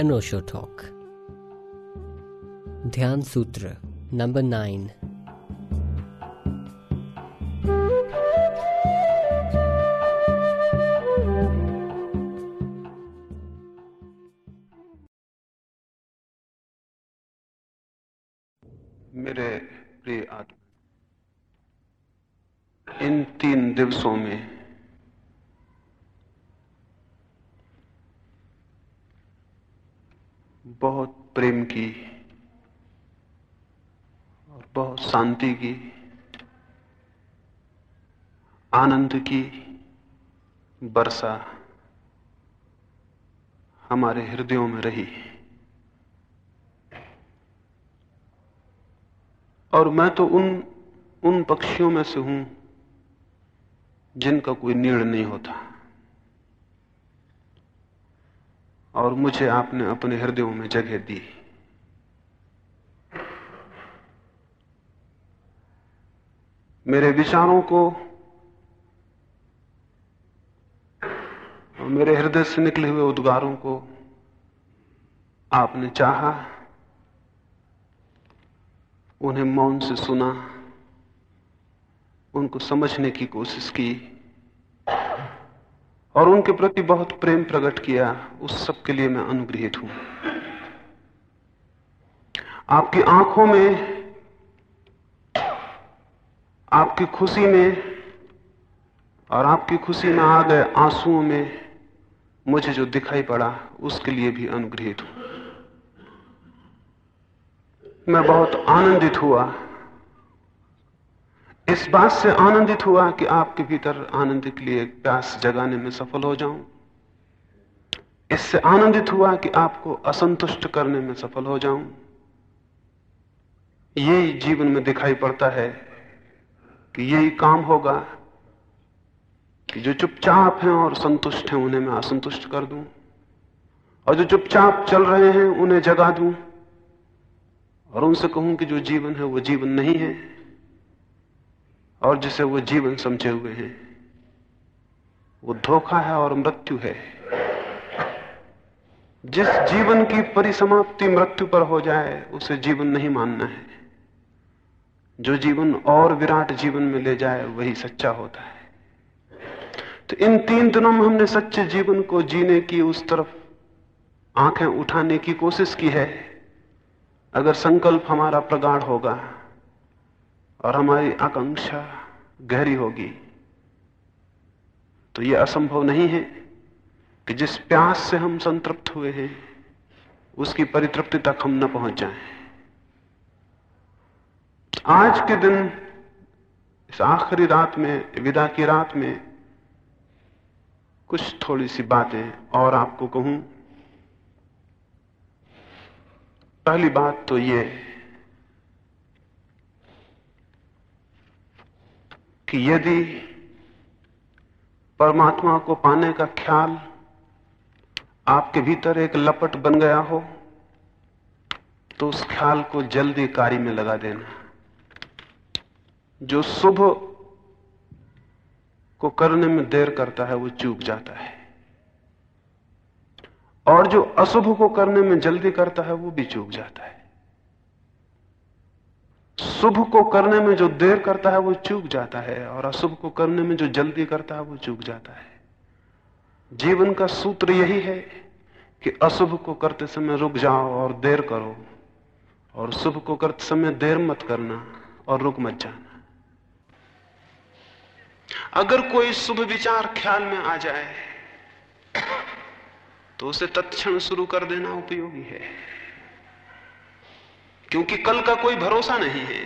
एनोशो talk ध्यान सूत्र number nine की वर्षा हमारे हृदयों में रही। और मैं तो उन उन पक्षियों में से हूँ जिनका कोई नीड़ नहीं होता। और मुझे आपने अपने हृदयों में जगह दी। मेरे विचारों को और मेरे हृदय से निकले हुए उद्गारों को आपने चाहा, उन्हें मौन से सुना, उनको समझने की कोशिश की, और उनके प्रति बहुत प्रेम प्रकट किया, उस सब के लिए मैं अनुग्रहित हूँ। आपकी आँखों में, आपकी खुशी में, और आपकी खुशी में आ गए आंसुओं में मुझे जो दिखाई पड़ा, उसके लिए भी अनुग्रहित हूँ। मैं बहुत आनंदित हुआ। इस बात से आनंदित हुआ कि आपके भीतर आनंद के लिए प्यास जगाने में सफल हो जाऊँ। इससे आनंदित हुआ कि आपको असंतुष्ट करने में सफल हो जाऊँ। यही जीवन में दिखाई पड़ता है कि यही काम होगा जो चुपचाप हैं और संतुष्ट हैं, उन्हें मैं असंतुष्ट कर दूँ। और जो चुपचाप चल रहे हैं, उन्हें जगा दूँ। और उनसे कहूँ कि जो जीवन है, वो जीवन नहीं है, और जिसे वो जीवन समझे हुए हैं, वो धोखा है और मृत्यु है। जिस जीवन की परिसमाप्ति मृत्यु पर हो जाए, उसे जीवन नहीं मानना है। जो जीवन और विराट जीवन में ले जाए, वही सच्चा होता है। तो इन तीन दिनों में हमने सच्चे जीवन को जीने की उस तरफ़ आँखें उठाने की कोशिश की है अगर संकल्प हमारा प्रगाढ़ होगा और हमारी आकांक्षा गहरी होगी तो यह असंभव नहीं है कि जिस प्यास से हम संतृप्त हुए हैं, उसकी परितृप्ति तक हम न पहुँच जाएँ। आज के दिन, इस आखिरी रात में, विदा की रात में कुछ थोड़ी सी बातें और आपको कहूँ। पहली बात तो ये कि यदि परमात्मा को पाने का ख्याल आपके भीतर एक लपट बन गया हो तो उस ख्याल को जल्दी कार्य में लगा देना। जो शुभ को करने में देर करता है, वो चूक जाता है। और जो अशुभ को करने में जल्दी करता है, वो भी चूक जाता है। शुभ को करने में जो देर करता है, वो चूक जाता है, और अशुभ को करने में जो जल्दी करता है, वो चूक जाता है। जीवन का सूत्र यही है कि अशुभ को करते समय रुक जाओ और देर करो, और शुभ को करते समय देर मत करना, और रुक मत जाना। अगर कोई शुभ विचार ख्याल में आ जाए तो उसे तत्क्षण शुरू कर देना उपयोगी है। क्योंकि कल का कोई भरोसा नहीं है।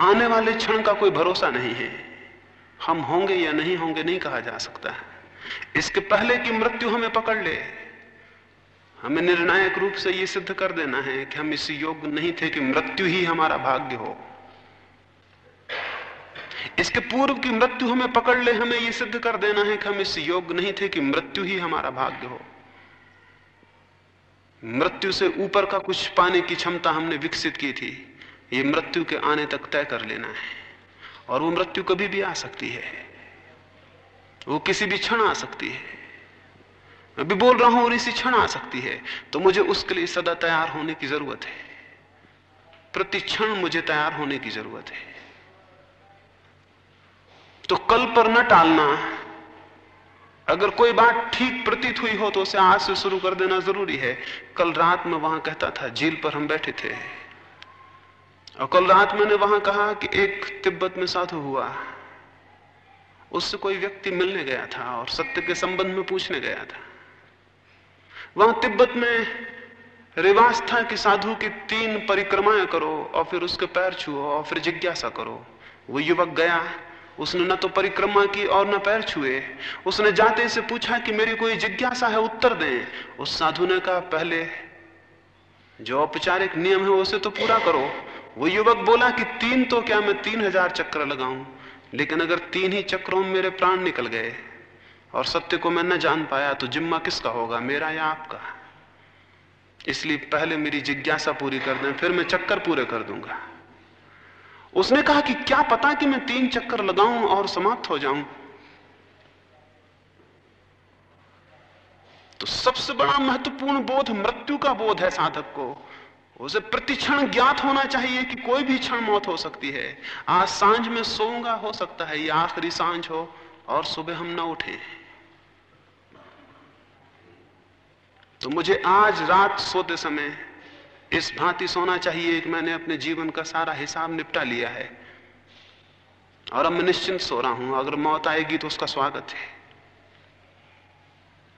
आने वाले क्षण का कोई भरोसा नहीं है। हम होंगे या नहीं होंगे नहीं कहा जा सकता इसके पहले की मृत्यु हमें पकड़ ले, हमें निर्णायक रूप से यह सिद्ध कर देना है कि हम इस योग्य नहीं थे कि मृत्यु ही हमारा भाग्य हो। इसके पूर्व की मृत्यु हमें पकड़ ले, हमें यह सिद्ध कर देना है कि हम इस योग्य नहीं थे कि मृत्यु ही हमारा भाग्य हो। मृत्यु से ऊपर का कुछ पाने की क्षमता हमने विकसित की थी। ये मृत्यु के आने तक तय कर लेना है। और वो मृत्यु कभी भी आ सकती है। वो किसी भी क्षण आ सकती है। मैं भी बोल रहा हूँ, और इसी क्षण आ सकती है। तो मुझे उसके लिए सदा तैयार होने की ज़रूरत है। प्रति क्षण मुझे तैयार होने की ज़रूरत है। तो कल पर न टालना अगर कोई बात ठीक प्रतीत हुई हो तो उसे आज से शुरू कर देना ज़रूरी है। कल रात में वहाँ कहता था, झील पर हम बैठे थे। और कल रात मैंने वहाँ कहा कि एक तिब्बत में साधु हुआ। उससे कोई व्यक्ति मिलने गया था और सत्य के संबंध में पूछने गया था। वहाँ तिब्बत में रिवाज था कि साधु की तीन परिक्रमाएँ करो और फिर उसके पैर छुओ और फिर जिज्ञासा करो। वो युवक गया उसने न तो परिक्रमा की और न पैर छुए। उसने जाते से पूछा कि मेरी कोई जिज्ञासा है, उत्तर दें। उस साधु ने कहा, पहले जो औपचारिक नियम है, उसे तो पूरा करो। वो युवक बोला कि, तीन तो क्या मैं तीन हज़ार चक्र लगाऊँ? लेकिन अगर तीन ही चक्रों में मेरे प्राण निकल गए और सत्य को मैं न जान पाया तो जिम्मा किसका होगा? मेरा या आपका? इसलिए पहले मेरी जिज्ञासा पूरी कर दें, फिर मैं चक्कर पूरे कर दूँगा। उसने कहा कि क्या पता कि मैं तीन चक्कर लगाऊँ और समाप्त हो जाऊँ। तो सबसे बड़ा महत्वपूर्ण बोध मृत्यु का बोध है साधक को। उसे प्रतिक्षण ज्ञात होना चाहिए कि कोई भी क्षण मौत हो सकती है। आज साँझ में सोऊँगा, हो सकता है, ये आखिरी साँझ हो और सुबह हम ना उठे। तो मुझे आज रात सोते समय इस भांति सोना चाहिए कि मैंने अपने जीवन का सारा हिसाब निपटा लिया है। और अब मैं निश्चिंत सो रहा हूँ। अगर मौत आएगी तो उसका स्वागत है।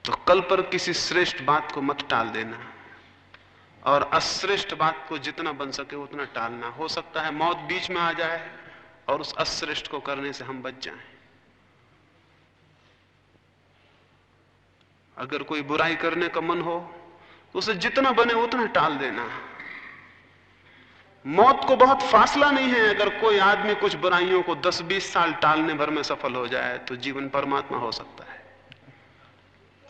तो कल पर किसी श्रेष्ठ बात को मत टाल देना। और अश्रेष्ठ बात को जितना बन सके उतना टालना। हो सकता है मौत बीच में आ जाए और उस अश्रेष्ठ को करने से हम बच जाएँ। अगर कोई बुराई करने का मन हो तो उसे जितना बने उतना टाल देना। मौत को बहुत फासला नहीं है, अगर कोई आदमी कुछ बुराइयों को 10-20 साल टालने भर में सफल हो जाए तो जीवन परमात्मा हो सकता है।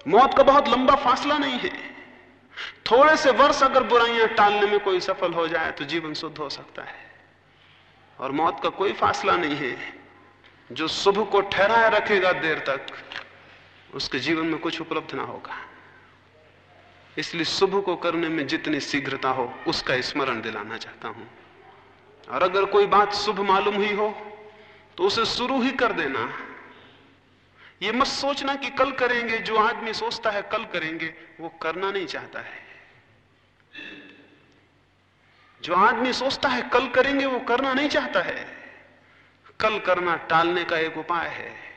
मौत का बहुत लंबा फासला नहीं है। थोड़े से वर्ष अगर बुराइयाँ टालने में कोई सफल हो जाए तो जीवन शुद्ध हो सकता है। और मौत का कोई फासला नहीं है। जो शुभ को ठहराए रखेगा देर तक, उसके जीवन में कुछ उपलब्ध ना होगा। इसलिए शुभ को करने में जितनी शीघ्रता हो, उसका स्मरण दिलाना चाहता हूँ। और अगर कोई बात शुभ मालूम हुई हो तो उसे शुरू ही कर देना। ये मत सोचना कि कल करेंगे, जो आदमी सोचता है कल करेंगे, वो करना नहीं चाहता है। जो आदमी सोचता है कल करेंगे, वो करना नहीं चाहता है। कल करना टालने का एक उपाय है।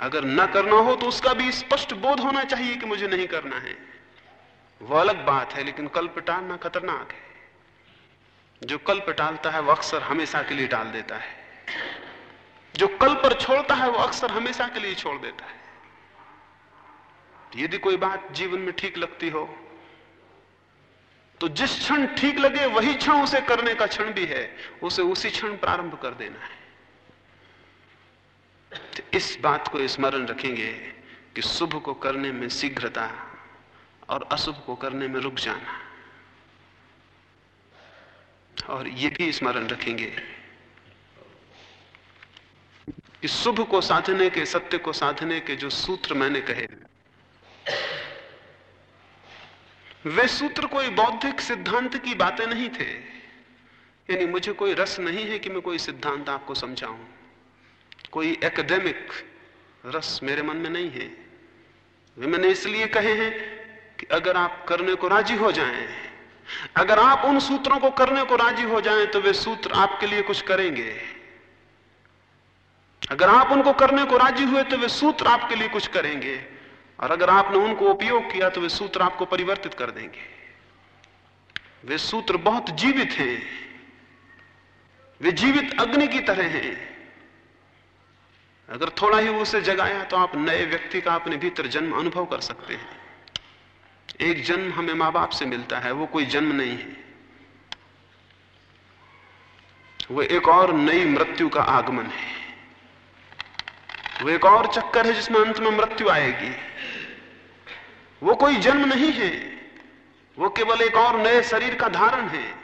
अगर ना करना हो तो उसका भी स्पष्ट बोध होना चाहिए कि मुझे नहीं करना है। वो अलग बात है, लेकिन कल पे टालना खतरनाक है। जो कल पे टालता है, वो अक्सर हमेशा के लिए टाल देता है। जो कल पर छोड़ता है, वो अक्सर हमेशा के लिए छोड़ देता है। यदि कोई बात जीवन में ठीक लगती हो तो जिस क्षण ठीक लगे, वही क्षण उसे करने का क्षण भी है। उसे उसी क्षण प्रारंभ कर देना है। तो इस बात को स्मरण रखेंगे कि शुभ को करने में शीघ्रता और अशुभ को करने में रुक जाना। और यह भी स्मरण रखेंगे कि शुभ को साधने के, सत्य को साधने के जो सूत्र मैंने कहे, वे सूत्र कोई बौद्धिक सिद्धांत की बातें नहीं थे। यानी मुझे कोई रस नहीं है कि मैं कोई सिद्धांत आपको समझाऊं। कोई एकेडमिक रस मेरे मन में नहीं है। वे मैंने इसलिए कहे हैं कि अगर आप करने को राज़ी हो जाएँ, अगर आप उन सूत्रों को करने को राज़ी हो जाएँ, तो वे सूत्र आपके लिए कुछ करेंगे। अगर आप उनको करने को राज़ी हुए तो वे सूत्र आपके लिए कुछ करेंगे। और अगर आपने उनको उपयोग किया तो वे सूत्र आपको परिवर्तित कर देंगे। वे सूत्र बहुत जीवित हैं। वे जीवित अग्नि की तरह हैं। अगर थोड़ा ही उसे जगाया तो आप नए व्यक्ति का अपने भीतर जन्म अनुभव कर सकते हैं। एक जन्म हमें माँ बाप से मिलता है, वो कोई जन्म नहीं है। वो एक और नई मृत्यु का आगमन है। वो एक और चक्कर है जिसमें अंत में मृत्यु आएगी। वो कोई जन्म नहीं है। वो केवल एक और नए शरीर का धारण है।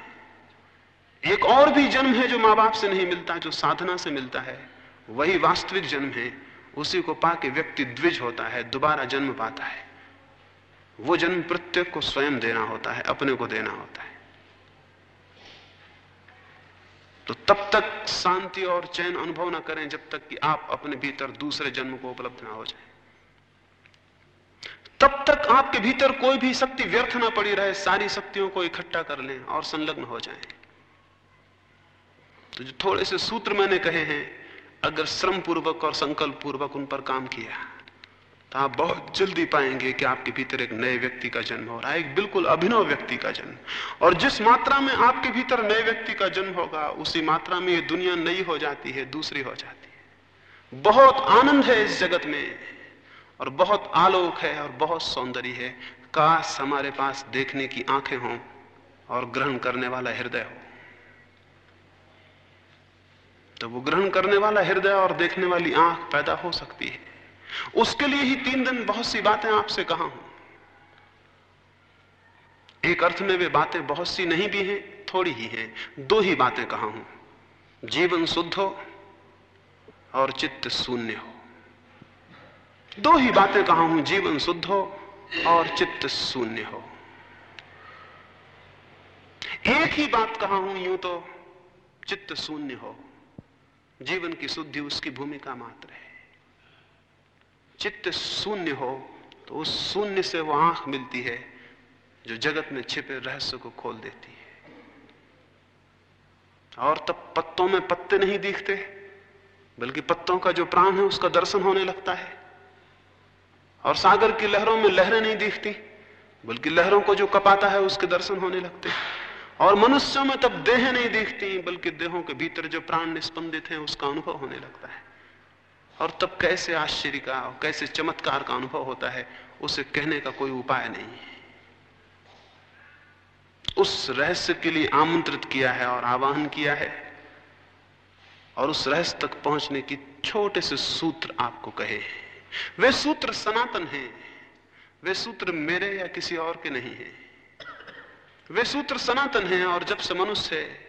एक और भी जन्म है जो माँ बाप से नहीं मिलता, जो साधना से मिलता है। वही वास्तविक जन्म है, उसी को पाके व्यक्ति द्विज होता है, दोबारा जन्म पाता है। वो जन्म प्रत्येक को स्वयं देना होता है, अपने को देना होता है। तो तब तक शांति और चैन अनुभव ना करें जब तक कि आप अपने भीतर दूसरे जन्म को उपलब्ध ना हो जाए। तब तक आपके भीतर कोई भी शक्ति व्यर्थ ना पड़ी रहे, सारी शक्तियों को इकट्ठा कर लें और संलग्न हो जाएँ। तो जो थोड़े से सूत्र मैंने कहे हैं अगर श्रम पूर्वक और संकल्प पूर्वक उन पर काम किया तो आप बहुत जल्दी पाएँगे कि आपके भीतर एक नए व्यक्ति का जन्म हो रहा है, एक बिल्कुल अभिनव व्यक्ति का जन्म। और जिस मात्रा में आपके भीतर नए व्यक्ति का जन्म होगा, उसी मात्रा में ये दुनिया नई हो जाती है, दूसरी हो जाती है। बहुत आनंद है इस जगत में, और बहुत आलोक है, और बहुत सौंदर्य है। काश हमारे पास देखने की आँखें हों और ग्रहण करने वाला हृदय हो। तो वो ग्रहण करने वाला हृदय और देखने वाली आँख पैदा हो सकती है। उसके लिए ही तीन दिन बहुत सी बातें आपसे कहा हूँ। एक अर्थ में वे बातें बहुत सी नहीं भी हैं, थोड़ी ही हैं। दो ही बातें कहा हूँ। जीवन शुद्ध हो और चित्त शून्य हो। दो ही बातें कहा हूँ, जीवन शुद्ध हो और चित्त शून्य हो। एक ही बात कहा हूँ, यूँ तो चित्त शून्य हो। जीवन की शुद्धि उसकी भूमिका मात्र है। चित्त शून्य हो तो उस शून्य से वो आँख मिलती है, जो जगत में छिपे रहस्य को खोल देती है। और तब पत्तों में पत्ते नहीं दिखते, बल्कि पत्तों का जो प्राण है, उसका दर्शन होने लगता है। और सागर की लहरों में लहरें नहीं दिखती, बल्कि लहरों को जो कपाता है, उसके दर्शन होने लगते और मनुष्यों में तब देह नहीं दिखती, बल्कि देहों के भीतर जो प्राण निस्पंदित है, उसका अनुभव होने लगता है। और तब कैसे आश्चर्य का, कैसे चमत्कार का अनुभव होता है, उसे कहने का कोई उपाय नहीं है। उस रहस्य के लिए आमंत्रित किया है और आवाहन किया है, और उस रहस्य तक पहुँचने की छोटे से सूत्र आपको कहे वे सूत्र सनातन हैं, वे सूत्र मेरे या किसी और के नहीं हैं। वे सूत्र सनातन हैं और जब से मनुष्य है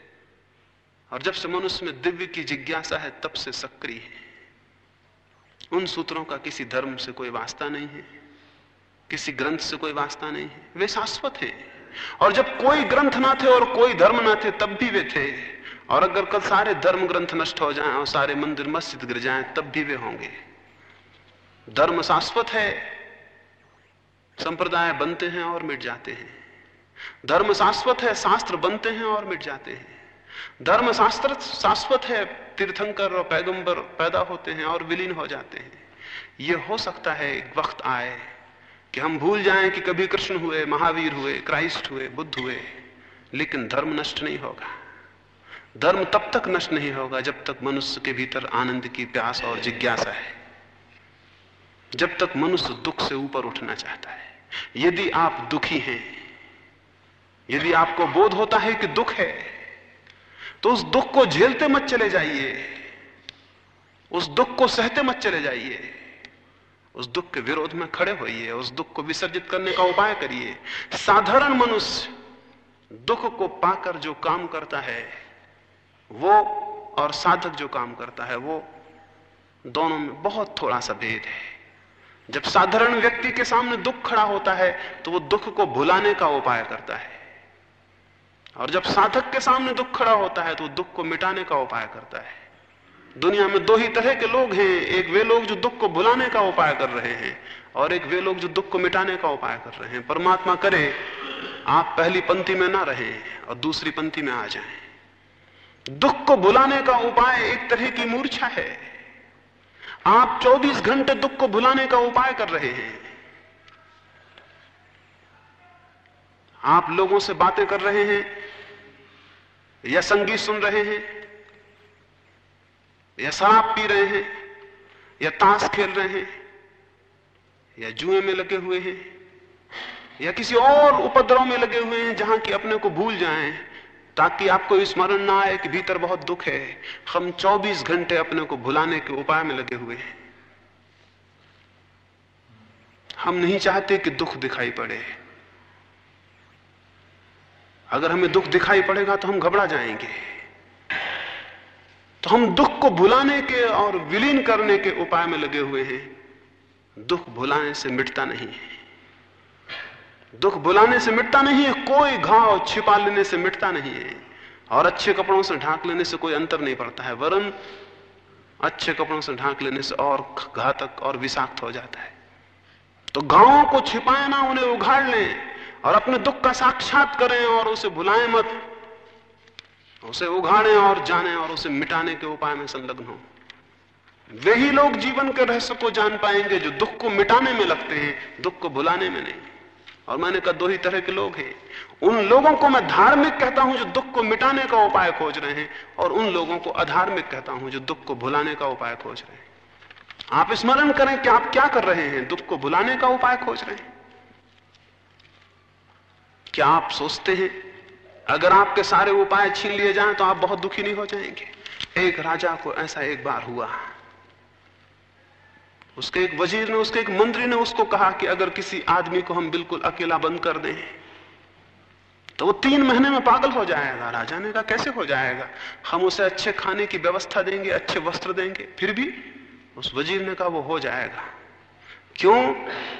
और जब से मनुष्य में दिव्य की जिज्ञासा है, तब से सक्रिय है। उन सूत्रों का किसी धर्म से कोई वास्ता नहीं है, किसी ग्रंथ से कोई वास्ता नहीं है। वे शाश्वत हैं। और जब कोई ग्रंथ ना थे और कोई धर्म ना थे, तब भी वे थे। और अगर कल सारे धर्म ग्रंथ नष्ट हो जाएँ और सारे मंदिर मस्जिद गिर जाएँ, तब भी वे होंगे। धर्म शाश्वत है, संप्रदाय बनते हैं और मिट जाते हैं। धर्म शाश्वत है, शास्त्र बनते हैं और मिट जाते हैं। धर्म शास्त्र शाश्वत है, तीर्थंकर और पैगंबर पैदा होते हैं और विलीन हो जाते हैं। यह हो सकता है एक वक्त आए कि हम भूल जाएँ कि कभी कृष्ण हुए, महावीर हुए, क्राइस्ट हुए, बुद्ध हुए, लेकिन धर्म नष्ट नहीं होगा। धर्म तब तक नष्ट नहीं होगा जब तक मनुष्य के भीतर आनंद की प्यास और जिज्ञासा है। जब तक मनुष्य दुख से ऊपर उठना चाहता है। यदि आप दुखी हैं यदि आपको बोध होता है कि दुख है तो उस दुख को झेलते मत चले जाइए। उस दुख को सहते मत चले जाइए। उस दुख के विरोध में खड़े होइए, उस दुख को विसर्जित करने का उपाय करिए। साधारण मनुष्य दुख को पाकर जो काम करता है, वो और साधक जो काम करता है, वो दोनों में बहुत थोड़ा सा भेद है। जब साधारण व्यक्ति के सामने दुख खड़ा होता है तो वो दुख को भुलाने का उपाय करता है। और जब साधक के सामने दुख खड़ा होता है तो दुख को मिटाने का उपाय करता है। दुनिया में दो ही तरह के लोग हैं। एक वे लोग जो दुख को भुलाने का उपाय कर रहे हैं, और एक वे लोग जो दुख को मिटाने का उपाय कर रहे हैं। परमात्मा करे, आप पहली पंक्ति में ना रहे और दूसरी पंक्ति में आ जाएँ। दुख को भुलाने का उपाय एक तरह की मूर्छा है। आप 24 घंटे दुख को भुलाने का उपाय कर रहे हैं। आप लोगों से बातें कर रहे हैं, या संगीत सुन रहे हैं, या शराब पी रहे हैं, या ताश खेल रहे हैं, या जुए में लगे हुए हैं, या किसी और उपद्रव में लगे हुए हैं जहाँ कि अपने को भूल जाएँ, ताकि आपको स्मरण ना आए कि भीतर बहुत दुख है। हम 24 घंटे अपने को भुलाने के उपाय में लगे हुए हैं। हम नहीं चाहते कि दुख दिखाई पड़े। अगर हमें दुख दिखाई पड़ेगा तो हम घबरा जाएँगे। तो हम दुख को भुलाने के और विलीन करने के उपाय में लगे हुए हैं। दुख भुलाने से मिटता नहीं है। दुख भुलाने से मिटता नहीं है, कोई घाव छिपा लेने से मिटता नहीं है। और अच्छे कपड़ों से ढांक लेने से कोई अंतर नहीं पड़ता है, वरन अच्छे कपड़ों से ढांक लेने से और घातक और विषाक्त हो जाता है। तो गाँवों को छिपाए ना, उन्हें उघाड़ लें। और अपने दुख का साक्षात करें और उसे भुलाएँ मत। उसे उघाड़ें और जाने और उसे मिटाने के उपाय में संलग्न हो। वही लोग जीवन के रहस्य को जान पाएँगे जो दुख को मिटाने में लगते हैं, दुख को भुलाने में नहीं। और मैंने कहा, दो ही तरह के लोग हैं। उन लोगों को मैं धार्मिक कहता हूँ जो दुख को मिटाने का उपाय खोज रहे हैं, और उन लोगों को अधार्मिक कहता हूँ जो दुख को भुलाने का उपाय खोज रहे हैं। आप स्मरण करें कि आप क्या कर रहे हैं, दुख को भुलाने का उपाय खोज रहे हैं। क्या आप सोचते हैं, अगर आपके सारे उपाय छीन लिए जाएँ तो आप बहुत दुखी नहीं हो जाएँगे। एक राजा को ऐसा एक बार हुआ। उसके एक वज़ीर ने, उसके एक मंत्री ने उसको कहा कि अगर किसी आदमी को हम बिल्कुल अकेला बंद कर दें तो वो तीन महीने में पागल हो जाएगा। राजा ने कहा, कैसे हो जाएगा? हम उसे अच्छे खाने की व्यवस्था देंगे, अच्छे वस्त्र देंगे, फिर भी? उस वज़ीर ने कहा, वो हो जाएगा। क्यों?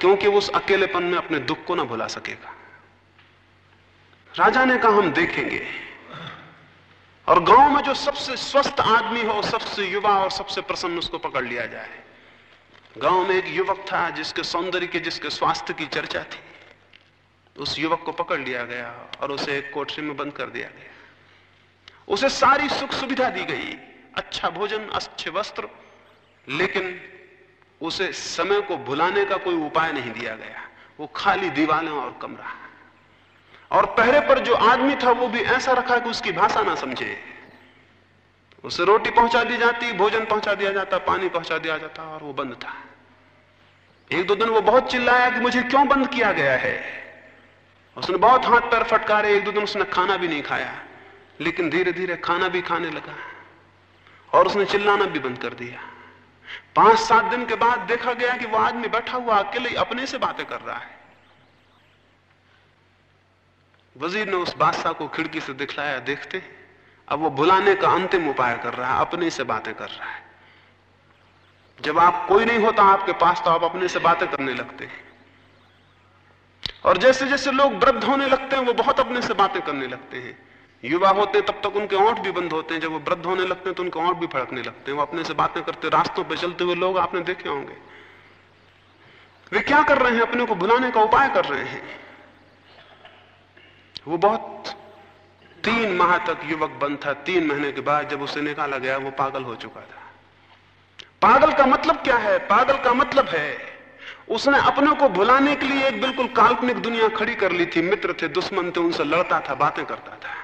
क्योंकि वो उस अकेलेपन में अपने दुख को ना भुला सकेगा। राजा ने कहा, हम देखेंगे। और गाँव में जो सबसे स्वस्थ आदमी हो सबसे युवा और सबसे प्रसन्न, उसको पकड़ लिया जाए। गाँव में एक युवक था, जिसके सौंदर्य के, जिसके स्वास्थ्य की चर्चा थी। उस युवक को पकड़ लिया गया और उसे एक कोठरी में बंद कर दिया गया। उसे सारी सुख सुविधा दी गई। अच्छा भोजन, अच्छे वस्त्र, लेकिन उसे समय को भुलाने का कोई उपाय नहीं दिया गया। वो खाली दीवालें और कमरा। और पहरे पर जो आदमी था वो भी ऐसा रखा कि उसकी भाषा ना समझे। उसे रोटी पहुँचा दी जाती, भोजन पहुँचा दिया जाता, पानी पहुँचा दिया जाता और वो बंद था। एक दो दिन वो बहुत चिल्लाया कि मुझे क्यों बंद किया गया है? उसने बहुत हाथ पैर फटकारे, एक दो दिन उसने खाना भी नहीं खाया, लेकिन धीरे धीरे खाना भी खाने लगा और उसने चिल्लाना भी बंद कर दिया। पाँच सात दिन के बाद देखा गया कि वो आदमी बैठा हुआ अकेले अपने से बातें कर रहा है। वज़ीर ने उस बादशाह को खिड़की से दिखलाया, देखते अब वो भुलाने का अंतिम उपाय कर रहा है, अपने से बातें कर रहा है। जब आप कोई नहीं होता, आपके पास तो आप अपने से बातें करने लगते हैं। और जैसे जैसे लोग वृद्ध होने लगते हैं, वो बहुत अपने से बातें करने लगते हैं। युवा होते हैं, तब तक उनके ओंठ भी बंद होते हैं। जब वो वृद्ध होने लगते हैं तो उनके ओंठ भी फड़कने लगते हैं। वो अपने से बातें करते रास्तों पर चलते हुए लोग आपने देखे होंगे। वे क्या कर रहे हैं, अपने को भुलाने का उपाय कर रहे हैं? वो बहुत तीन माह तक युवक बंद था, तीन महीने के बाद जब उसे निकाला गया, वो पागल हो चुका था। पागल का मतलब क्या है? पागल का मतलब है, उसने अपने को भुलाने के लिए एक बिल्कुल काल्पनिक दुनिया खड़ी कर ली थी। मित्र थे, दुश्मन थे, उनसे लड़ता था, बातें करता था।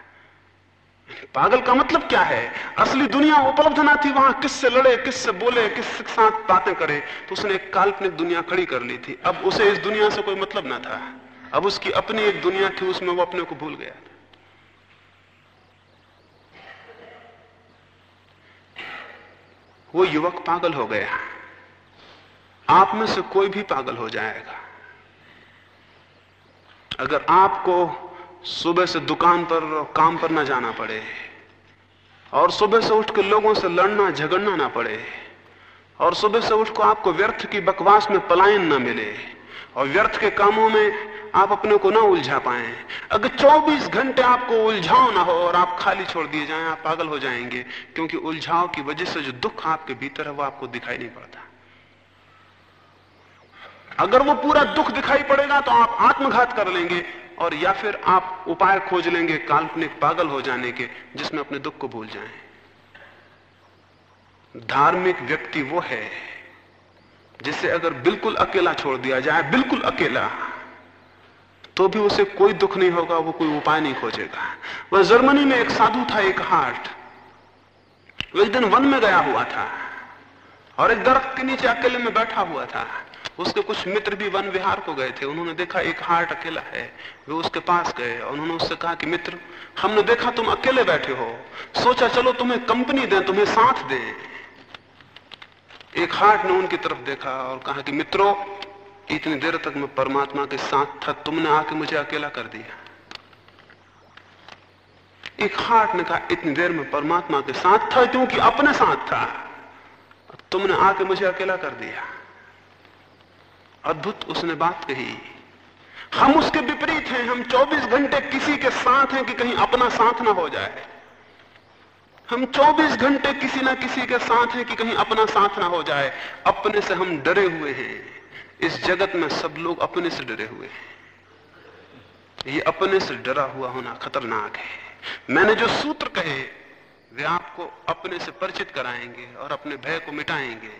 पागल का मतलब क्या है? असली दुनिया उपलब्ध ना थी, वहाँ किससे लड़े, किससे बोले किसके साथ बातें करे तो उसने एक काल्पनिक दुनिया खड़ी कर ली थी। अब उसे इस दुनिया से कोई मतलब ना था। अब उसकी अपनी एक दुनिया थी, उसमें वो अपने को भूल गया था। वो युवक पागल हो गया। आप में से कोई भी पागल हो जाएगा। अगर आपको सुबह से दुकान पर काम पर ना जाना पड़े, और सुबह से उठ के लोगों से लड़ना, झगड़ना ना पड़े, और सुबह से उठ को आपको व्यर्थ की बकवास में पलायन ना मिले, और व्यर्थ के कामों में आप अपने को ना उलझा पाए। अगर 24 घंटे आपको उलझाव ना हो और आप खाली छोड़ दिए जाएँ, आप पागल हो जाएँगे, क्योंकि उलझाव की वजह से जो दुख आपके भीतर है, वो आपको दिखाई नहीं पड़ता। अगर वो पूरा दुख दिखाई पड़ेगा तो आप आत्मघात कर लेंगे और या फिर आप उपाय खोज लेंगे काल्पनिक पागल हो जाने के, जिसमें अपने दुख को भूल जाएँ। धार्मिक व्यक्ति वो है, जिसे अगर बिल्कुल अकेला छोड़ दिया जाए, बिल्कुल अकेला तो भी उसे कोई दुख नहीं होगा, वो कोई उपाय नहीं खोजेगा। वह जर्मनी में एक साधु था, एक हार्ट। वो एक दिन वन में गया हुआ था और एक दरख्त के नीचे अकेले में बैठा हुआ था। उसके कुछ मित्र भी वन विहार को गए थे। उन्होंने देखा एक हार्ट अकेला है, वे उसके पास गए और उन्होंने उससे कहा कि, मित्र, हमने देखा तुम अकेले बैठे हो। सोचा, चलो तुम्हें कंपनी दें, तुम्हें साथ दें। एक हार्ट ने उनकी तरफ़ देखा और कहा कि, मित्रों इतनी देर तक मैं परमात्मा के साथ था, तुमने आके मुझे अकेला कर दिया। एक हार्ट ने कहा, इतनी देर में परमात्मा के साथ था, क्योंकि अपने साथ था। तुमने आके मुझे अकेला कर दिया। अद्भुत उसने बात कही। हम उसके विपरीत हैं, हम 24 घंटे किसी के साथ हैं कि कहीं अपना साथ ना हो जाए। हम 24 घंटे किसी ना किसी के साथ हैं कि कहीं अपना साथ ना हो जाए। अपने से हम डरे हुए हैं। इस जगत में सब लोग अपने से डरे हुए हैं। ये अपने से डरा हुआ होना खतरनाक है। मैंने जो सूत्र कहे, वे आपको अपने से परिचित कराएँगे और अपने भय को मिटाएँगे।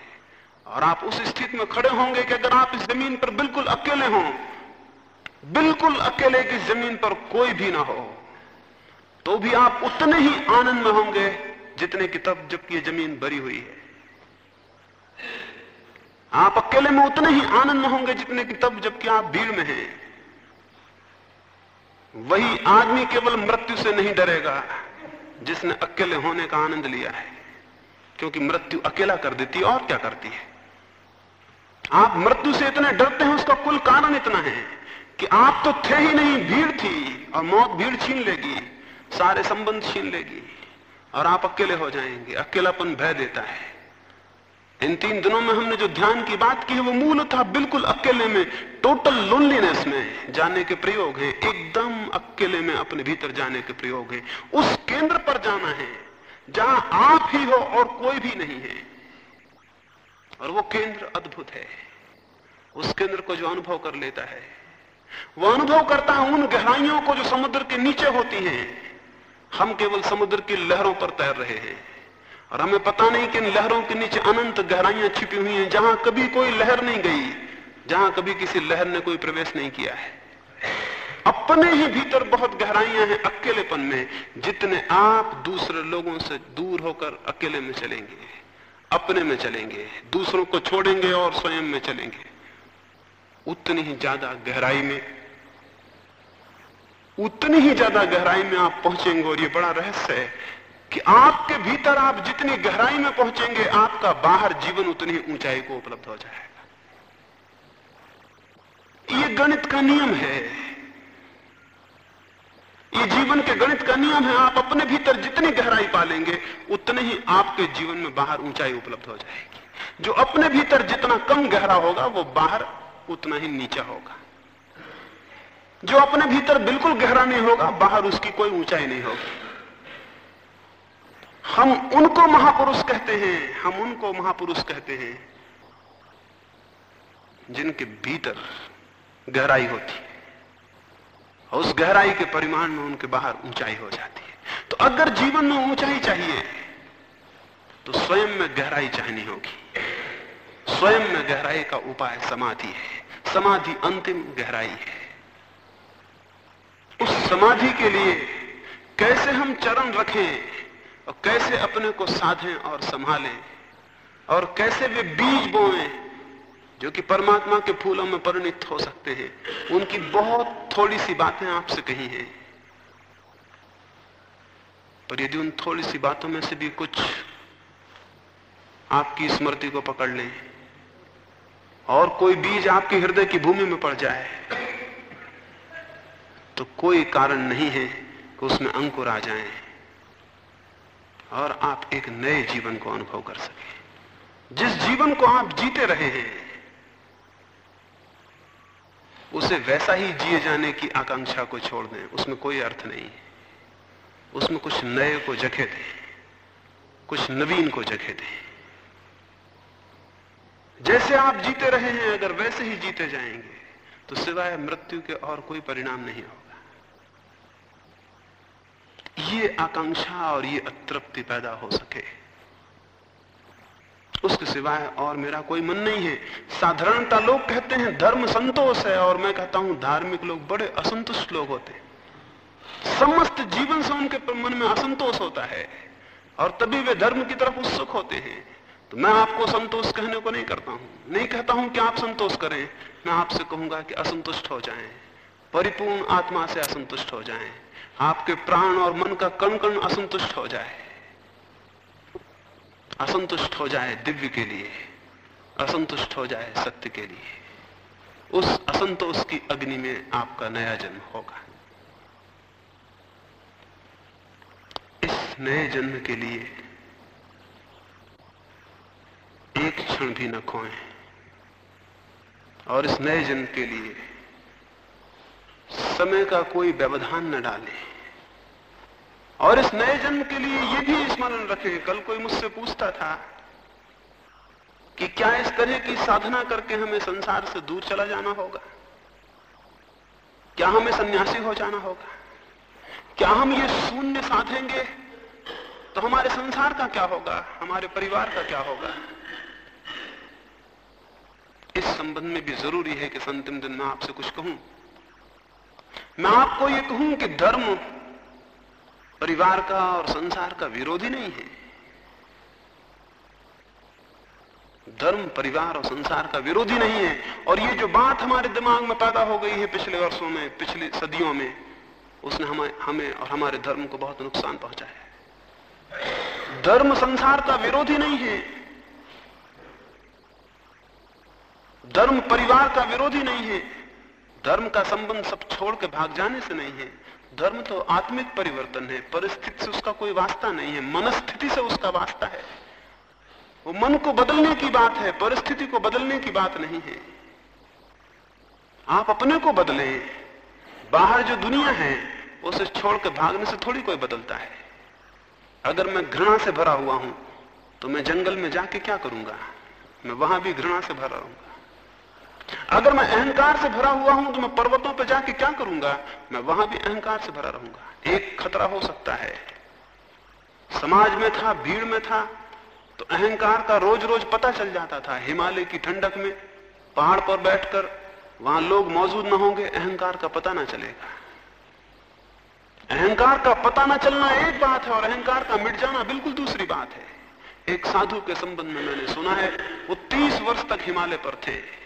और आप उस स्थिति में खड़े होंगे कि अगर आप इस ज़मीन पर बिल्कुल अकेले हों, बिल्कुल अकेले की ज़मीन पर कोई भी ना हो तो भी आप उतने ही आनंद में होंगे जितने की तब जबकि ये ज़मीन भरी हुई है। आप अकेले में उतने ही आनंद होंगे जितने की तब जबकि आप भीड़ में हैं। वही आदमी केवल मृत्यु से नहीं डरेगा, जिसने अकेले होने का आनंद लिया है, क्योंकि मृत्यु अकेला कर देती है और क्या करती है? आप मृत्यु से इतने डरते हैं, उसका कुल कारण इतना है कि आप तो थे ही नहीं, भीड़ थी और मौत भीड़ छीन लेगी, सारे संबंध छीन लेगी और आप अकेले हो जाएँगे, अकेलापन भय देता है। इन तीन दिनों में हमने जो ध्यान की बात की है, वो मूल था बिल्कुल अकेले में टोटल लोनलीनेस में जाने के प्रयोग है। एकदम अकेले में अपने भीतर जाने के प्रयोग है। उस केंद्र पर जाना है, जहाँ आप ही हो और कोई भी नहीं है। और वो केंद्र अद्भुत है। उस केंद्र को जो अनुभव कर लेता है, वो अनुभव करता है उन गहराइयों को जो समुद्र के नीचे होती हैं। हम केवल समुद्र की लहरों पर तैर रहे हैं। और हमें पता नहीं कि इन लहरों के नीचे अनंत गहराइयाँ छिपी हुई हैं, जहाँ कभी कोई लहर नहीं गई, जहाँ कभी किसी लहर ने कोई प्रवेश नहीं किया है। अपने ही भीतर बहुत गहराइयाँ हैं अकेलेपन में, जितने आप दूसरे लोगों से दूर होकर अकेले में चलेंगे, अपने में चलेंगे, दूसरों को छोड़ेंगे और स्वयं में चलेंगे। उतनी ही ज़्यादा गहराई में, उतनी ही ज़्यादा गहराई में आप पहुँचेंगे और ये बड़ा रहस्य है कि आपके भीतर आप जितनी गहराई में पहुँचेंगे, आपका बाहर जीवन उतनी ऊंचाई को उपलब्ध हो जाएगा। यह गणित का नियम है। ये जीवन के गणित का नियम है। आप अपने भीतर जितनी गहराई पालेंगे, उतने ही आपके जीवन में बाहर ऊंचाई उपलब्ध हो जाएगी। जो अपने भीतर जितना कम गहरा होगा, वो बाहर उतना ही नीचा होगा। जो अपने भीतर बिल्कुल गहरा नहीं होगा, बाहर उसकी कोई ऊंचाई नहीं होगी। हम उनको महापुरुष कहते हैं, हम उनको महापुरुष कहते हैं। जिनके भीतर गहराई होती है उस गहराई के परिमाण में उनके बाहर ऊंचाई हो जाती है। तो अगर जीवन में ऊंचाई चाहिए तो स्वयं में गहराई चाहनी होगी। स्वयं में गहराई का उपाय समाधि है। समाधि अंतिम गहराई है। उस समाधि के लिए कैसे हम चरण रखें और कैसे अपने को साधें और संभालें और कैसे वे बीज बोएँ जो कि परमात्मा के फूलों में परिणित हो सकते हैं। उनकी बहुत थोड़ी सी बातें आपसे कही हैं। पर यदि उन थोड़ी सी बातों में से भी कुछ आपकी स्मृति को पकड़ लें और कोई बीज आपके हृदय की भूमि में पड़ जाए तो कोई कारण नहीं है कि उसमें अंकुर आ जाएँ। और आप एक नए जीवन को अनुभव कर सके। जिस जीवन को आप जीते रहे हैं, उसे वैसा ही जिए जाने की आकांक्षा को छोड़ दें। उसमें कोई अर्थ नहीं है। उसमें कुछ नए को जगह दें, कुछ नवीन को जगह दें। जैसे आप जीते रहे हैं, अगर वैसे ही जीते जाएँगे तो सिवाय मृत्यु के और कोई परिणाम नहीं होगा। ये आकांक्षा और ये अतृप्ति पैदा हो सके। उसके सिवाय और मेरा कोई मन नहीं है। साधारणता लोग कहते हैं धर्म संतोष है और मैं कहता हूँ धार्मिक लोग बड़े असंतुष्ट लोग होते समस्त जीवन से उनके मन में असंतोष होता है और तभी वे धर्म की तरफ़ उत्सुक होते हैं। तो मैं आपको संतोष कहने को नहीं करता हूँ। नहीं कहता हूँ कि आप संतोष करें। मैं आपसे कहूँगा कि असंतुष्ट हो जाएँ। परिपूर्ण आत्मा से असंतुष्ट हो जाएँ। आपके प्राण और मन का कण कण असंतुष्ट हो जाए। असंतुष्ट हो जाए दिव्य के लिए, असंतुष्ट हो जाए सत्य के लिए। उस असंतोष की अग्नि में आपका नया जन्म होगा। इस नए जन्म के लिए एक क्षण भी न खोएँ और इस नए जन्म के लिए समय का कोई व्यवधान न डालें। और इस नए जन्म के लिए यह भी स्मरण रखें, कल कोई मुझसे पूछता था कि क्या इस तरह की साधना करके हमें संसार से दूर चला जाना होगा? क्या हमें सन्यासी हो जाना होगा? क्या हम ये शून्य साधेंगे? तो हमारे संसार का क्या होगा? हमारे परिवार का क्या होगा? इस संबंध में भी ज़रूरी है कि अंतिम दिन मैं आपसे कुछ कहूँ। मैं आपको यह कहूँ कि धर्म परिवार का और संसार का विरोधी नहीं है। धर्म परिवार और संसार का विरोधी नहीं है। और ये जो बात हमारे दिमाग में पैदा हो गई है पिछले वर्षों में, पिछली सदियों में, उसने हमें हमें और हमारे धर्म को बहुत नुकसान पहुँचाया है। धर्म संसार का विरोधी नहीं है। धर्म परिवार का विरोधी नहीं है। धर्म का संबंध सब छोड़ के भाग जाने से नहीं है। धर्म तो आत्मिक परिवर्तन है, परिस्थिति से उसका कोई वास्ता नहीं है, मनस्थिति से उसका वास्ता है। वो मन को बदलने की बात है, परिस्थिति को बदलने की बात नहीं है। आप अपने को बदले, बाहर जो दुनिया है, उसे छोड़ के भागने से थोड़ी कोई बदलता है। अगर मैं घृणा से भरा हुआ हूँ तो मैं जंगल में जाके क्या करूँगा? मैं वहाँ भी घृणा से भरा रहूँगा अगर मैं अहंकार से भरा हुआ हूँ तो मैं पर्वतों पर जाके क्या करूँगा? मैं वहाँ भी अहंकार से भरा रहूँगा। एक खतरा हो सकता है। समाज में था, भीड़ में था तो अहंकार का रोज रोज पता चल जाता था। हिमालय की ठंडक में, पहाड़ पर बैठकर, वहाँ लोग मौजूद ना होंगे, अहंकार का पता ना चलेगा। अहंकार का पता ना चलना एक बात है, और अहंकार का मिट जाना बिल्कुल दूसरी बात है। एक साधु के संबंध में मैंने सुना है, वो तीस वर्ष तक हिमालय पर थे।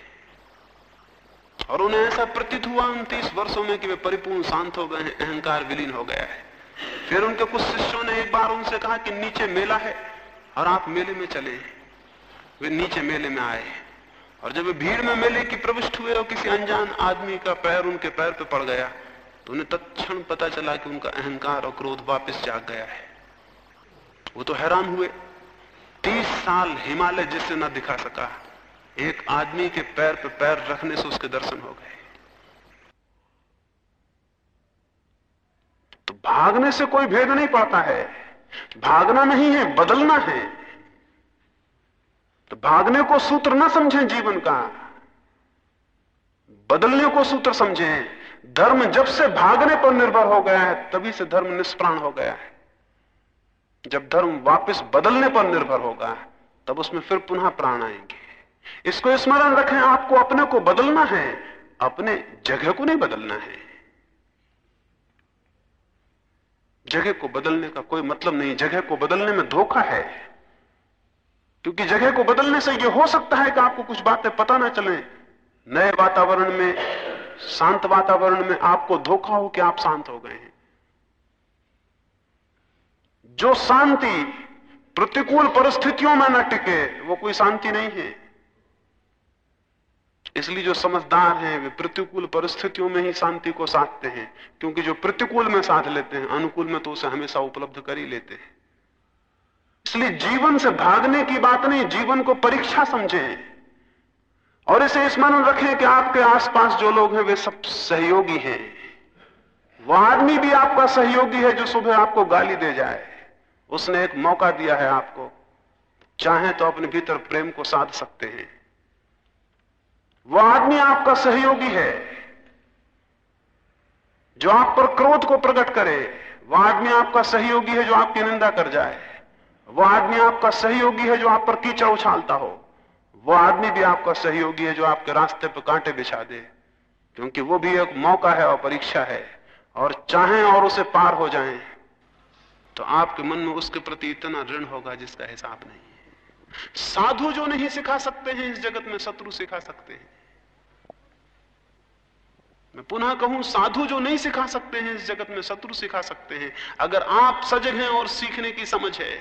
और उन्हें ऐसा प्रतीत हुआ उन तीस वर्षों में कि वे परिपूर्ण शांत हो गए हैं, अहंकार विलीन हो गया है। फिर उनके कुछ शिष्यों ने एक बार उनसे कहा कि नीचे मेला है और आप मेले में चले वे नीचे मेले में आए और जब वे भीड़ में मेले की प्रविष्ट हुए और किसी अनजान आदमी का पैर उनके पैर पे पड़ गया तो उन्हें तत्क्षण पता चला कि उनका अहंकार और क्रोध वापस जाग गया है। वो तो हैरान हुए। तीस साल हिमालय जिससे न दिखा सका। एक आदमी के पैर पर पैर रखने से उसके दर्शन हो गए। तो भागने से कोई भेद नहीं पड़ता है। भागना नहीं है, बदलना है। तो भागने को सूत्र ना समझें जीवन का। बदलने को सूत्र समझें। धर्म जब से भागने पर निर्भर हो गया है, तभी से धर्म निष्प्राण हो गया है। जब धर्म वापस बदलने पर निर्भर होगा, तब उसमें फिर पुनः प्राण आएँगे। इसको स्मरण रखें, आपको अपने को बदलना है। अपने जगह को नहीं बदलना है। जगह को बदलने का कोई मतलब नहीं। जगह को बदलने में धोखा है। क्योंकि जगह को बदलने से यह हो सकता है कि आपको कुछ बातें पता ना चले। नए वातावरण में, शांत वातावरण में आपको धोखा हो कि आप शांत हो गए हैं। जो शांति प्रतिकूल परिस्थितियों में न टिके, वो कोई शांति नहीं है। इसलिए जो समझदार हैं, वे प्रतिकूल परिस्थितियों में ही शांति को साधते हैं, क्योंकि जो प्रतिकूल में साध लेते हैं, अनुकूल में तो उसे हमेशा उपलब्ध कर ही लेते हैं। इसलिए जीवन से भागने की बात नहीं, जीवन को परीक्षा समझें। और इसे स्मरण रखें कि आपके आसपास जो लोग हैं, वे सब सहयोगी हैं। वह आदमी भी आपका सहयोगी है जो सुबह आपको गाली दे जाए। उसने एक मौका दिया है आपको। चाहे तो अपने भीतर प्रेम को साध सकते हैं। वह आदमी आपका सहयोगी है। जो आप पर क्रोध को प्रकट करे वह आदमी आपका सहयोगी है जो आपकी निंदा कर जाए। वह आदमी आपका सहयोगी है जो आप पर कीचड़ उछालता हो। वह आदमी भी आपका सहयोगी है जो आपके रास्ते पर कांटे बिछा दे। क्योंकि वो भी एक मौका है और परीक्षा है। और चाहें और उसे पार हो जाएँ तो आपके मन में उसके प्रति इतना ऋण होगा जिसका हिसाब नहीं साधु जो नहीं सिखा सकते हैं, इस जगत में शत्रु सिखा सकते हैं। मैं पुनः कहूँ, साधु जो नहीं सिखा सकते हैं, इस जगत में शत्रु सिखा सकते हैं। अगर आप सजग हैं और सीखने की समझ है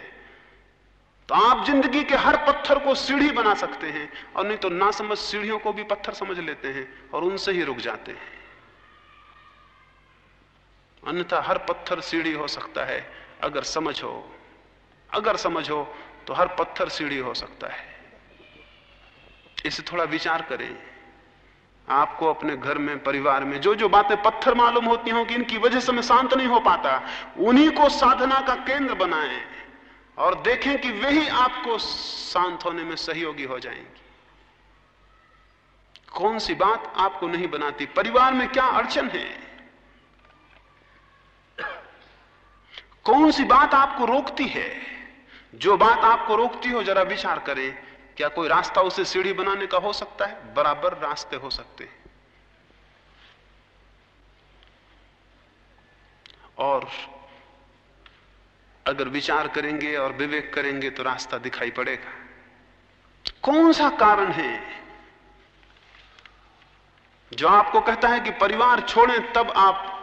तो आप ज़िंदगी के हर पत्थर को सीढ़ी बना सकते हैं, और नहीं तो ना समझ सीढ़ियों को भी पत्थर समझ लेते हैं, और उनसे ही रुक जाते हैं। अन्यथा हर पत्थर सीढ़ी हो सकता है, अगर समझ हो। अगर समझ हो तो हर पत्थर सीढ़ी हो सकता है। इसे थोड़ा विचार करें। आपको अपने घर में, परिवार में जो जो बातें पत्थर मालूम होती हों कि इनकी वजह से मैं शांत नहीं हो पाता। उन्हीं को साधना का केंद्र बनाएँ और देखें कि वही आपको शांत होने में सहयोगी हो जाएँगी। कौन सी बात आपको नहीं बनाती? परिवार में क्या अड़चन है? कौन सी बात आपको रोकती है? जो बात आपको रोकती हो, जरा विचार करें। क्या कोई रास्ता उसे सीढ़ी बनाने का हो सकता है? बराबर रास्ते हो सकते हैं। और अगर विचार करेंगे और विवेक करेंगे तो रास्ता दिखाई पड़ेगा। कौन सा कारण है जो आपको कहता है कि परिवार छोड़ें, तब आप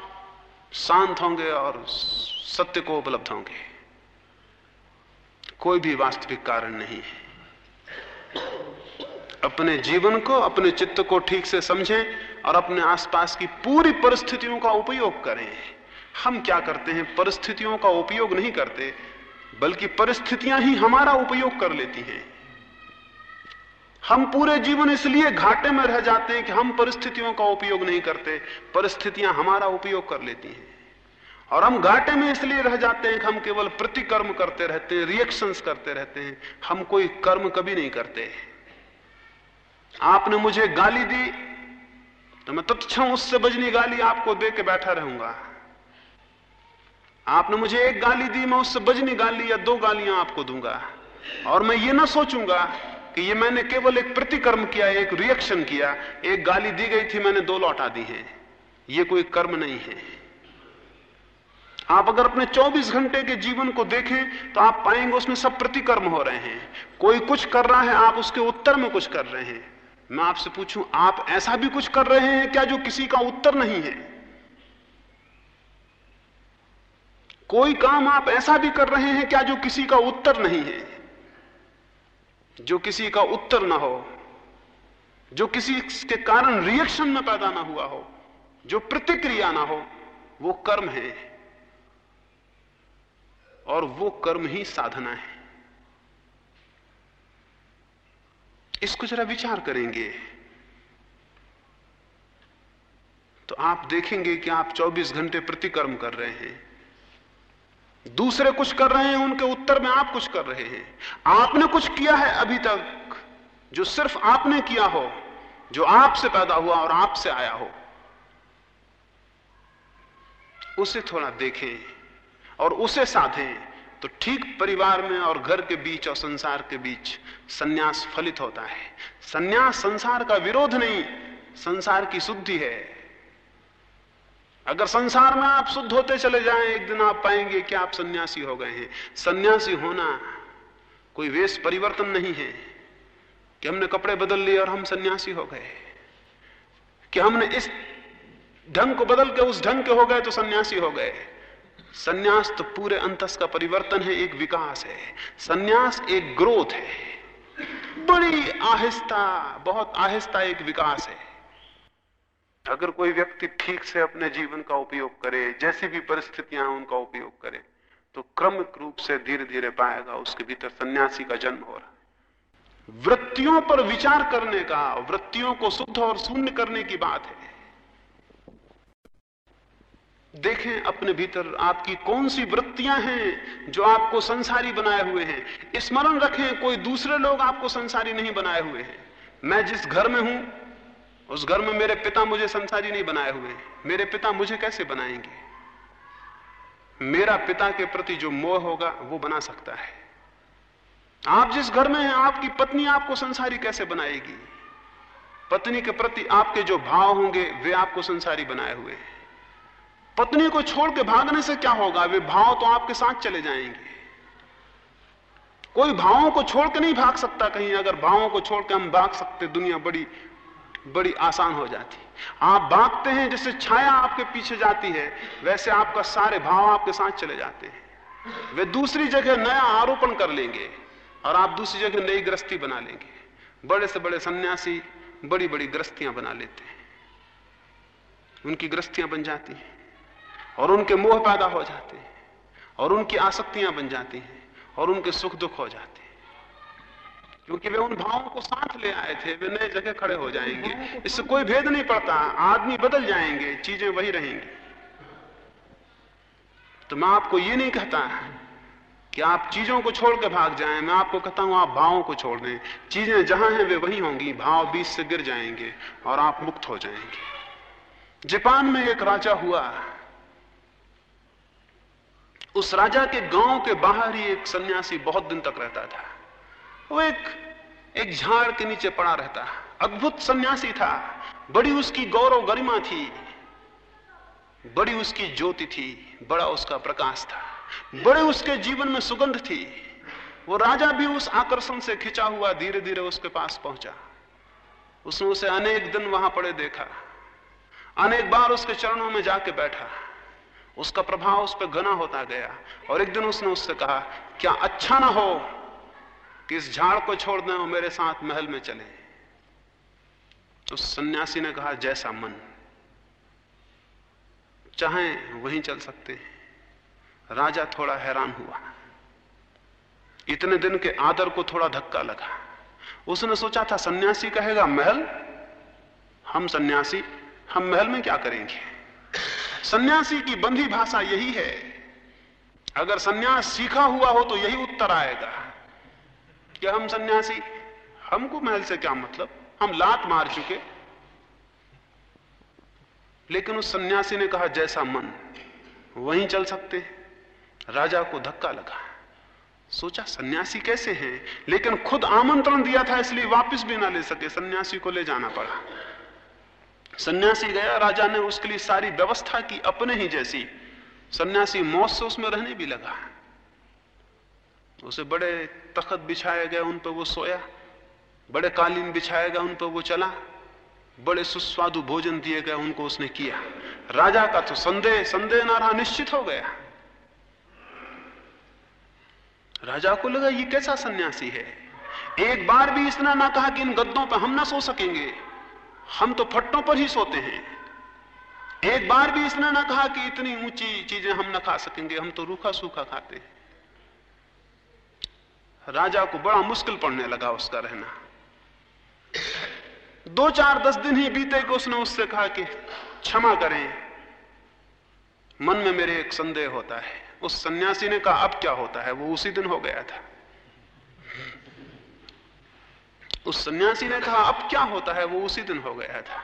शांत होंगे और सत्य को उपलब्ध होंगे? कोई भी वास्तविक कारण नहीं है। अपने जीवन को, अपने चित्त को ठीक से समझें और अपने आसपास की पूरी परिस्थितियों का उपयोग करें। हम क्या करते हैं? परिस्थितियों का उपयोग नहीं करते, बल्कि परिस्थितियाँ ही हमारा उपयोग कर लेती हैं। हम पूरे जीवन इसलिए घाटे में रह जाते हैं कि हम परिस्थितियों का उपयोग नहीं करते, परिस्थितियाँ हमारा उपयोग कर लेती हैं। और हम घाटे में इसलिए रह जाते हैं कि हम केवल प्रतिकर्म करते रहते हैं रिएक्शंस करते रहते हैं। हम कोई कर्म कभी नहीं करते आपने मुझे गाली दी तो मैं तत्क्षण उससे बजनी गाली आपको दे के बैठा रहूँगा। आपने मुझे एक गाली दी, मैं उससे बजनी गाली या दो गालियाँ आपको दूँगा। और मैं ये ना सोचूँगा कि ये मैंने केवल एक प्रतिकर्म किया, एक रिएक्शन किया। एक गाली दी गई थी, मैंने दो लौटा दी है। ये कोई कर्म नहीं है। आप अगर अपने 24 घंटे के जीवन को देखें तो आप पाएँगे उसमें सब प्रतिकर्म हो रहे हैं। कोई कुछ कर रहा है, आप उसके उत्तर में कुछ कर रहे हैं। मैं आपसे पूछूँ, आप ऐसा भी कुछ कर रहे हैं क्या जो किसी का उत्तर नहीं है? कोई काम आप ऐसा भी कर रहे हैं क्या जो किसी का उत्तर नहीं है? जो किसी का उत्तर ना हो, जो किसी के कारण रिएक्शन में पैदा ना हुआ हो, जो प्रतिक्रिया ना हो, वो कर्म है। और वो कर्म ही साधना है। इसको जरा विचार करेंगे। तो आप देखेंगे कि आप 24 घंटे प्रतिकर्म कर रहे हैं। दूसरे कुछ कर रहे हैं, उनके उत्तर में आप कुछ कर रहे हैं। आपने कुछ किया है अभी तक, जो सिर्फ़ आपने किया हो, जो आपसे पैदा हुआ और आपसे आया हो, उसे थोड़ा देखें। और उसे साधें तो ठीक परिवार में और घर के बीच और संसार के बीच सन्यास फलित होता है। सन्यास संसार का विरोध नहीं, संसार की शुद्धि है। अगर संसार में आप शुद्ध होते चले जाएँ, एक दिन आप पाएँगे कि आप सन्यासी हो गए हैं। सन्यासी होना कोई वेश परिवर्तन नहीं है कि हमने कपड़े बदल लिए और हम सन्यासी हो गए। कि हमने इस ढंग को बदल के, उस ढंग के हो गए तो सन्यासी हो गए। सन्यास तो पूरे अंतस का परिवर्तन है, एक विकास है। सन्यास एक ग्रोथ है। बड़ी आहिस्ता, बहुत आहिस्ता एक विकास है। अगर कोई व्यक्ति ठीक से अपने जीवन का उपयोग करे, जैसी भी परिस्थितियाँ उनका उपयोग करे तो क्रमिक रूप से धीरे धीरे पाएगा, उसके भीतर सन्यासी का जन्म हो रहा है। वृत्तियों पर विचार करने का, वृत्तियों को शुद्ध और शून्य करने की बात है। देखें अपने भीतर आपकी कौन सी वृत्तियाँ हैं जो आपको संसारी बनाए हुए हैं। स्मरण रखें, कोई दूसरे लोग आपको संसारी नहीं बनाए हुए हैं। मैं जिस घर में हूँ, उस घर में मेरे पिता मुझे संसारी नहीं बनाए हुए हैं। मेरे पिता मुझे कैसे बनाएँगे? मेरा पिता के प्रति जो मोह होगा, वो बना सकता है। आप जिस घर में हैं, आपकी पत्नी आपको संसारी कैसे बनाएगी? पत्नी के प्रति आपके जो भाव होंगे, वे आपको संसारी बनाए हुए हैं। पत्नी को छोड़ के भागने से क्या होगा? वे भाव तो आपके साथ चले जाएँगे। कोई भावों को छोड़ के नहीं भाग सकता कहीं। अगर भावों को छोड़ के हम भाग सकते, दुनिया बड़ी बड़ी आसान हो जाती। आप भागते हैं जैसे छाया आपके पीछे जाती है, वैसे आपका सारे भाव आपके साथ चले जाते हैं। वे दूसरी जगह नया आरोपण कर लेंगे और आप दूसरी जगह नई ग्रस्ती बना लेंगे। बड़े से बड़े सन्यासी बड़ी बड़ी ग्रस्तियाँ बना लेते हैं। उनकी ग्रस्तियाँ बन जाती हैं। और उनके मोह पैदा हो जाते हैं, और उनकी आसक्तियाँ बन जाती हैं, और उनके सुख दुख हो जाते हैं। क्योंकि वे उन भावों को साथ ले आए थे, वे नए जगह खड़े हो जाएँगे। इससे कोई भेद नहीं पड़ता, आदमी बदल जाएँगे, चीज़ें वही रहेंगी। तो मैं आपको ये नहीं कहता कि आप चीज़ों को छोड़ के भाग जाएँ, मैं आपको कहता हूँ आप भावों को छोड़ दें। चीज़ें जहाँ हैं, वे वही होंगी, भाव बीच से गिर जाएँगे और आप मुक्त हो जाएँगे। जापान में एक राजा हुआ उस राजा के गाँव के बाहर ही एक सन्यासी बहुत दिन तक रहता था। वो एक एक झाड़ के नीचे पड़ा रहता। अद्भुत सन्यासी था। बड़ी उसकी गौरव गरिमा थी। बड़ी उसकी ज्योति थी। बड़ा उसका प्रकाश था। बड़े उसके जीवन में सुगंध थी। वो राजा भी उस आकर्षण से खिंचा हुआ धीरे धीरे उसके पास पहुँचा। उसने उसे अनेक दिन वहाँ पड़े देखा। अनेक बार उसके चरणों में जाके बैठा। उसका प्रभाव उस पर घना होता गया। और एक दिन उसने उससे कहा, क्या अच्छा ना हो कि इस झाड़ को छोड़ दें और मेरे साथ महल में चले? तो सन्यासी ने कहा, जैसा मन। चाहे वहीं चल सकते राजा थोड़ा हैरान हुआ। इतने दिन के आदर को थोड़ा धक्का लगा। उसने सोचा, था सन्यासी कहेगा, महल? हम सन्यासी, हम महल में क्या करेंगे सन्यासी की बंधी भाषा यही है। अगर सन्यास सीखा हुआ हो तो यही उत्तर आएगा कि हम सन्यासी, हमको महल से क्या मतलब? हम लात मार चुके। लेकिन उस सन्यासी ने कहा, जैसा मन, वहीं चल सकते राजा को धक्का लगा। सोचा, सन्यासी कैसे हैं? लेकिन खुद आमंत्रण दिया था, इसलिए वापस भी ना ले सके। सन्यासी को ले जाना पड़ा। सन्यासी गया, राजा ने उसके लिए सारी व्यवस्था की अपने ही जैसी। सन्यासी मौत से उसमें रहने भी लगा। उसे बड़े तखत बिछाए गए उन पर वो सोया। बड़े कालीन बिछाए गए उन पर वो चला। बड़े सुस्वादु भोजन दिए गए, उनको उसने किया। राजा का तो संदेह संदेह ना रहा, निश्चित हो गया। राजा को लगा, ये कैसा सन्यासी है? एक बार भी इसने ना कहा कि इन गद्दों पर हम ना सो सकेंगे। हम तो फट्टों पर ही सोते हैं। एक बार भी इसने ना कहा कि इतनी ऊँची चीज़ें हम ना खा सकेंगे, हम तो रूखा सूखा खाते हैं। राजा को बड़ा मुश्किल पड़ने लगा उसका रहना। दो चार दस दिन ही बीते कि उसने उससे कहा कि क्षमा करें। मन में मेरे एक संदेह होता है। उस सन्यासी ने कहा, अब क्या होता है? वो उसी दिन हो गया था। उस सन्यासी ने कहा, अब क्या होता है? वो उसी दिन हो गया था।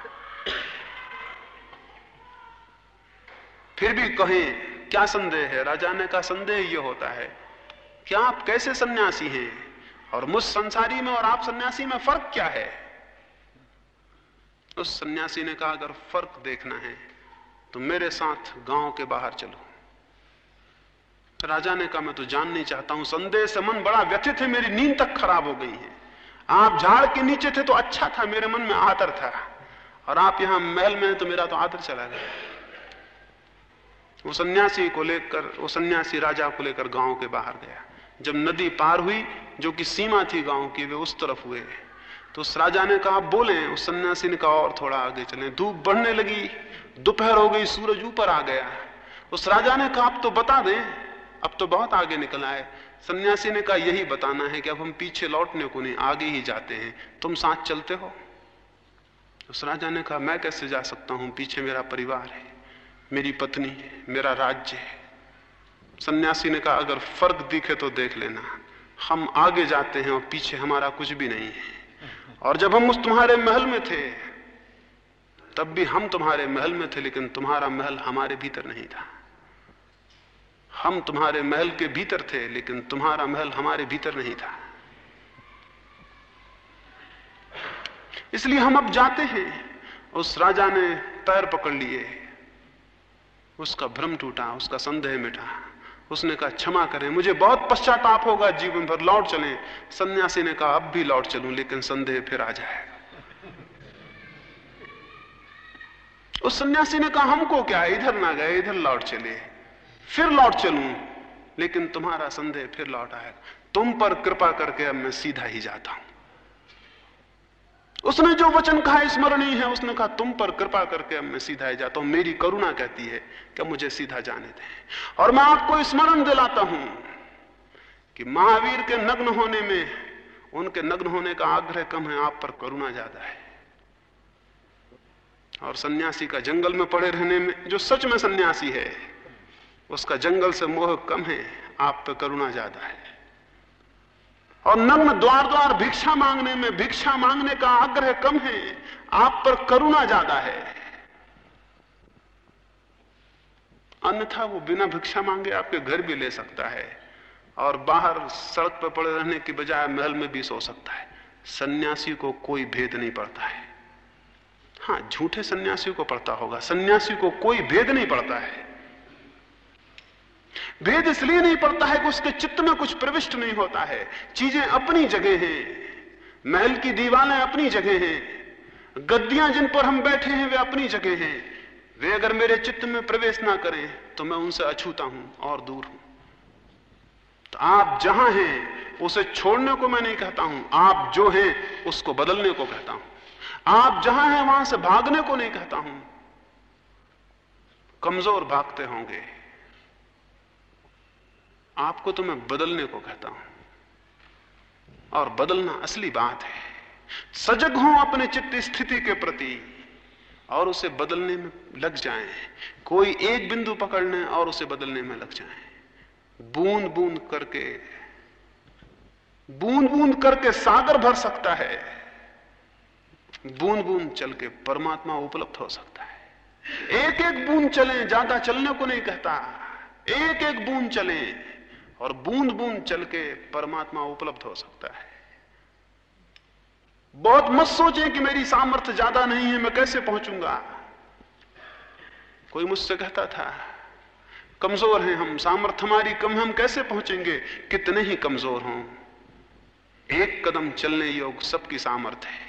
फिर भी कहें, क्या संदेह है? राजा ने कहा, संदेह ये होता है कि आप कैसे सन्यासी हैं? और मुझ संसारी में और आप सन्यासी में फ़र्क क्या है? उस सन्यासी ने कहा, अगर फ़र्क देखना है तो मेरे साथ गाँव के बाहर चलो। राजा ने कहा, मैं तो जान नहीं चाहता हूँ, संदेह से मन बड़ा व्यथित है, मेरी नींद तक खराब हो गई है। आप झाड़ के नीचे थे तो अच्छा था, मेरे मन में आदर था। और आप यहाँ महल में तो मेरा तो आदर चला गया। वो सन्यासी को लेकर, वो सन्यासी राजा को लेकर गाँव के बाहर गया। जब नदी पार हुई, जो कि सीमा थी गाँव की, वे उस तरफ़ हुए। तो उस राजा ने कहा, बोले, उस सन्यासी ने कहा, और थोड़ा आगे चले। धूप बढ़ने लगी, दोपहर हो गई, सूरज ऊपर आ गया। उस राजा ने कहा, अब तो बता दें, अब तो बहुत आगे निकल आए। सन्यासी ने कहा, यही बताना है कि अब हम पीछे लौटने को नहीं, आगे ही जाते हैं। तुम साथ चलते हो? उस राजा ने कहा, मैं कैसे जा सकता हूँ? पीछे मेरा परिवार है, मेरी पत्नी है, मेरा राज्य है। सन्यासी ने कहा, अगर फ़र्क दिखे तो देख लेना। हम आगे जाते हैं और पीछे हमारा कुछ भी नहीं है। और जब हम उस तुम्हारे महल में थे, तब भी हम तुम्हारे महल में थे, लेकिन तुम्हारा महल हमारे भीतर नहीं था। हम तुम्हारे महल के भीतर थे, लेकिन तुम्हारा महल हमारे भीतर नहीं था। इसलिए हम अब जाते हैं। उस राजा ने पैर पकड़ लिए। उसका भ्रम टूटा, उसका संदेह मिटा। उसने कहा, क्षमा करें, मुझे बहुत पश्चाताप होगा, जीवन भर लौट चलें। सन्यासी ने कहा, अब भी लौट चलूँ, लेकिन संदेह फिर आ जाएगा। उस सन्यासी ने कहा, हमको क्या, इधर ना गए, इधर लौट चले। फिर लौट चलूँ, लेकिन तुम्हारा संदेह फिर लौट आएगा तुम पर कृपा करके अब मैं सीधा ही जाता हूँ। उसने जो वचन कहा, स्मरणीय है, उसने कहा, तुम पर कृपा करके अब मैं सीधा ही जाता हूँ। मेरी करुणा कहती है कि मुझे सीधा जाने दें। और मैं आपको स्मरण दिलाता हूँ कि महावीर के नग्न होने में, उनके नग्न होने का आग्रह कम है, आप पर करुणा ज़्यादा है। और सन्यासी का जंगल में पड़े रहने में, जो सच में सन्यासी है उसका जंगल से मोह कम है, आप पर करुणा ज़्यादा है। और नग्न द्वार द्वार भिक्षा मांगने में, भिक्षा मांगने का आग्रह कम है, आप पर करुणा ज़्यादा है। अन्यथा वो बिना भिक्षा मांगे आपके घर भी ले सकता है, और बाहर सड़क पर पड़े रहने की बजाय महल में भी सो सकता है। सन्यासी को कोई भेद नहीं पड़ता है। हाँ झूठे सन्यासी को पड़ता होगा, सन्यासी को कोई भेद नहीं पड़ता है। भेद इसलिए नहीं पड़ता है कि उसके चित्त में कुछ प्रविष्ट नहीं होता है। चीज़ें अपनी जगह हैं। महल की दीवारें अपनी जगह हैं। गद्दियाँ जिन पर हम बैठे हैं, वे अपनी जगह हैं। वे अगर मेरे चित्त में प्रवेश ना करें तो मैं उनसे अछूता हूँ और दूर हूँ। तो आप जहाँ हैं, उसे छोड़ने को मैं नहीं कहता हूँ। आप जो हैं, उसको बदलने को कहता हूँ। आप जहाँ हैं, वहाँ से भागने को नहीं कहता हूँ। कमज़ोर भागते होंगे। आपको तो मैं बदलने को कहता हूँ। और बदलना असली बात है। सजग हो अपने चित्त स्थिति के प्रति और उसे बदलने में लग जाएँ। कोई एक बिंदु पकड़ने और उसे बदलने में लग जाएँ। बूंद बूंद करके, बूंद बूंद करके सागर भर सकता है। बूंद बूंद चल के परमात्मा उपलब्ध हो सकता है। एक एक बूंद चलें, ज़्यादा चलने को नहीं कहता। एक एक बूंद चलें और बूंद बूंद चल के परमात्मा उपलब्ध हो सकता है। बहुत मत सोचें कि मेरी सामर्थ्य ज़्यादा नहीं है, मैं कैसे पहुंचूँगा? कोई मुझसे कहता था, कमज़ोर हैं हम, सामर्थ्य हमारी कम हम कैसे पहुँचेंगे? कितने ही कमज़ोर हों। एक कदम चलने योग सबकी सामर्थ्य है।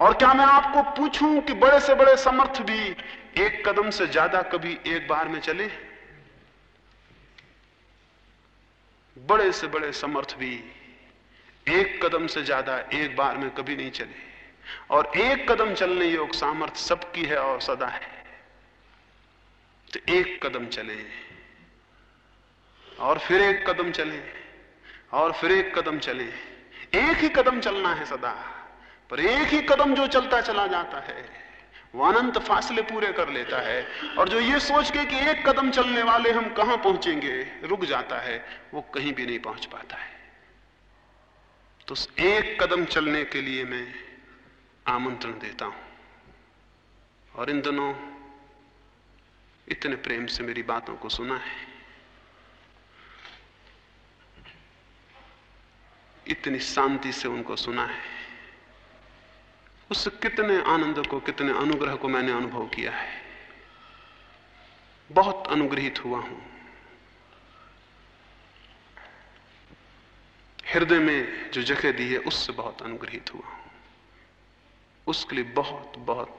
और क्या मैं आपको पूछूँ कि बड़े से बड़े समर्थ भी एक कदम से ज़्यादा कभी एक बार में चले? बड़े से बड़े समर्थ भी एक कदम से ज़्यादा एक बार में कभी नहीं चले। और एक कदम चलने योग सामर्थ्य सबकी है और सदा है। तो एक कदम चले और फिर एक कदम चले और फिर एक कदम चले। एक ही कदम चलना है सदा, पर एक ही कदम जो चलता चला जाता है वो अनंत फासले पूरे कर लेता है। और जो ये सोच के कि एक कदम चलने वाले हम कहाँ पहुँचेंगे, रुक जाता है, वो कहीं भी नहीं पहुँच पाता है। तो उस एक कदम चलने के लिए मैं आमंत्रण देता हूँ। और इन दिनों इतने प्रेम से मेरी बातों को सुना है। इतनी शांति से उनको सुना है। उस कितने आनंद को, कितने अनुग्रह को मैंने अनुभव किया है। बहुत अनुग्रहित हुआ हूँ। हृदय में जो जगह दी है, उससे बहुत अनुग्रहित हुआ हूँ। उसके लिए बहुत बहुत,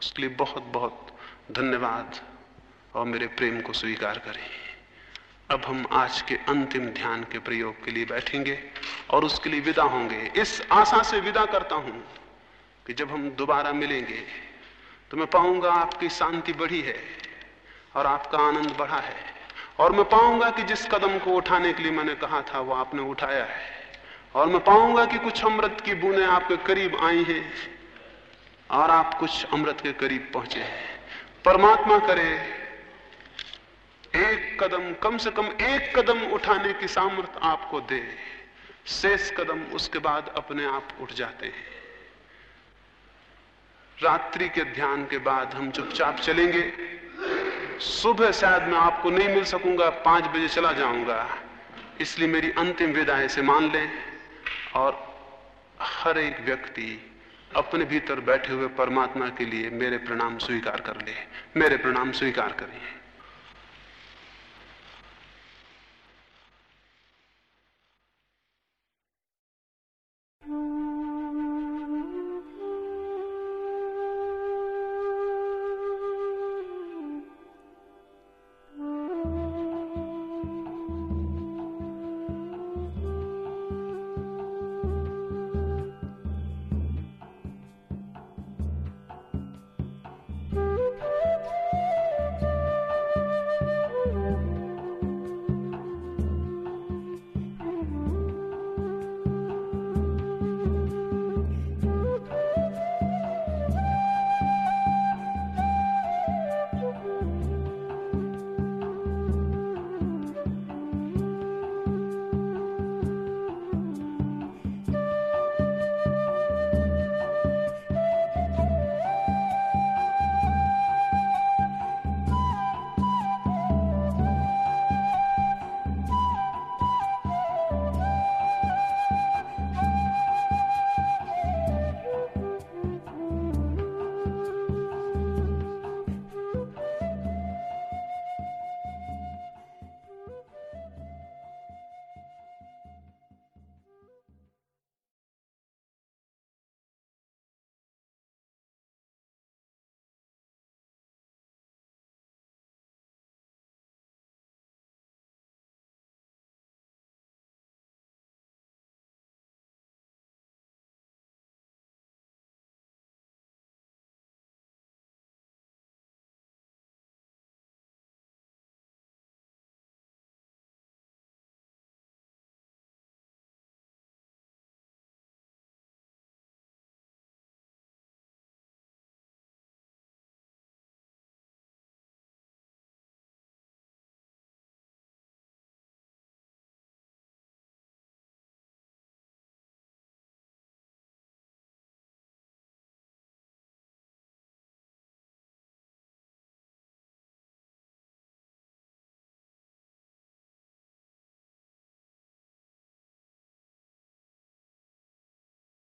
उसके लिए बहुत बहुत धन्यवाद। और मेरे प्रेम को स्वीकार करें। अब हम आज के अंतिम ध्यान के प्रयोग के लिए बैठेंगे और उसके लिए विदा होंगे। इस आशा से विदा करता हूँ। कि जब हम दोबारा मिलेंगे तो मैं पाऊँगा आपकी शांति बढ़ी है और आपका आनंद बढ़ा है। और मैं पाऊँगा कि जिस कदम को उठाने के लिए मैंने कहा था, वो आपने उठाया है। और मैं पाऊँगा कि कुछ अमृत की बूंदें आपके करीब आई हैं और आप कुछ अमृत के करीब पहुँचे हैं। परमात्मा करे, एक कदम, कम से कम एक कदम उठाने की सामर्थ्य आपको दे। शेष कदम उसके बाद अपने आप उठ जाते हैं। रात्रि के ध्यान के बाद हम चुपचाप चलेंगे। सुबह शायद मैं आपको नहीं मिल सकूँगा, पाँच बजे चला जाऊँगा। इसलिए मेरी अंतिम विदा इसे मान लें और हर एक व्यक्ति अपने भीतर बैठे हुए परमात्मा के लिए मेरे प्रणाम स्वीकार कर ले। मेरे प्रणाम स्वीकार करें